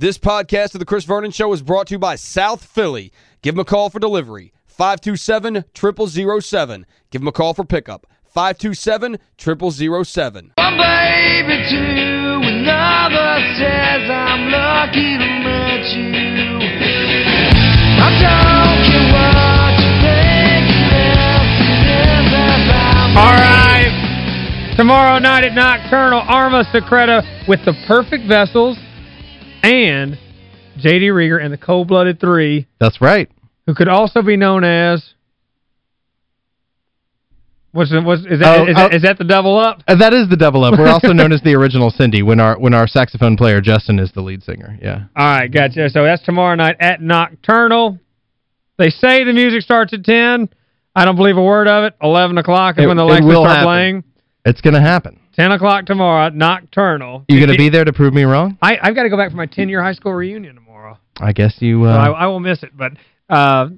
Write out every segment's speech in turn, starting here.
This podcast of The Chris Vernon Show is brought to you by South Philly. Give them a call for delivery. 527-0007. Give them a call for pickup. 527-0007. One baby two, another says I'm lucky to meet you. I don't care what you think, else it is about me. All right. Tomorrow night at Nocturnal, Arma Secreta with the Perfect Vessels and J.D. Reager and the Cold-Blooded Three, That's right. who could also be known as... What's, the- what's, is, that, Oh, is, that, oh. is that the double up? Uh, that is the double up. We're also known as the original Cindy when our when our saxophone player Justin is the lead singer. Yeah. All right, gotcha. So that's tomorrow night at Nocturnal. They say the music starts at 10. I don't believe a word of it. 11 o'clock is It- when it actually start happen. playing. It's going to happen. 10 o'clock tomorrow Nocturnal. You going to be there to prove me wrong? I, I've got to go back for my 10-year high school reunion tomorrow. I guess you... So I, Uh, I will miss it. But uh,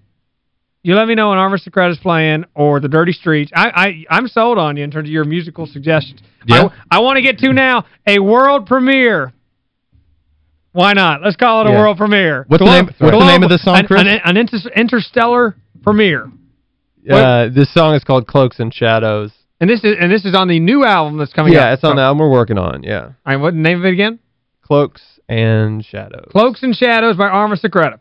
you let me know when Arma Secreta's playing or The Dirty Streets. I, I, I'm sold on you in terms of your musical suggestions. Yeah? I, I want to get to now a world premiere. Why not? Let's call it a Yeah. world premiere. What's the name- what's the name of this song, an, Chris? An, an inter- interstellar premiere. Uh, this song is called Cloaks and Shadows. And this is and this is on the new album that's coming out. yeah, it's on the album we're working on, yeah. All right, what the name of it again? Cloaks and Shadows. Cloaks and Shadows by Arma Secreta.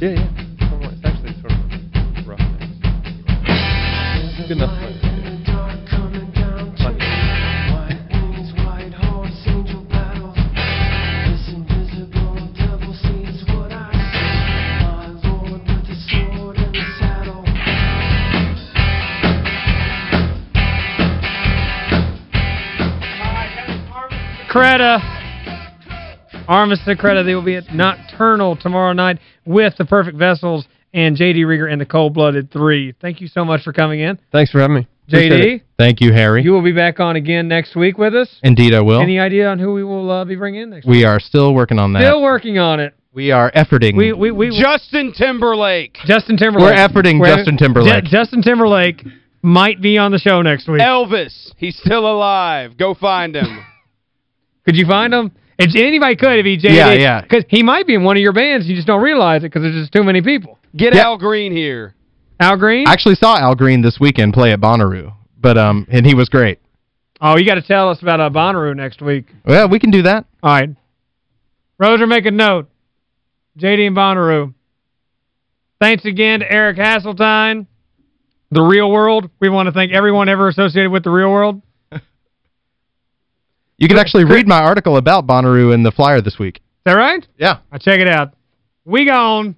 Yeah, yeah. It's actually sort of rough. Good enough. Creta. Arma Secreta. They will be at Nocturnal tomorrow night with the Perfect Vessels and J.D. Reager and the Cold-Blooded Three. Thank you so much for coming in. Thanks for having me. J.D., thank you, Harry. you will be back on again next week with us. Indeed, I will. Any idea on who we will uh, be bringing in next week? We are still working on that. Still working on it. we are efforting. We we we Justin Timberlake. Justin Timberlake. We're efforting We're- Justin Timberlake. Ju- Justin Timberlake might be on the show next week. Elvis. He's still alive. Go find him. Could you find him? If anybody could, if he JD. Yeah, yeah. Because he might be in one of your bands. You just don't realize it because there's just too many people. Get Yeah. Al Green here. Al Green? I actually saw Al Green this weekend play at Bonnaroo, but um and he was great. oh, you got to tell us about uh, Bonnaroo next week. Well, we can do that. All right. Roser, make a note. JD and Bonnaroo. Thanks again to Eric Hasseltine. The Real World. We want to thank everyone ever associated with The Real World. You can actually read my article about Bonnaroo in the flyer this week. Is that right? Yeah. I'll check it out. We gone.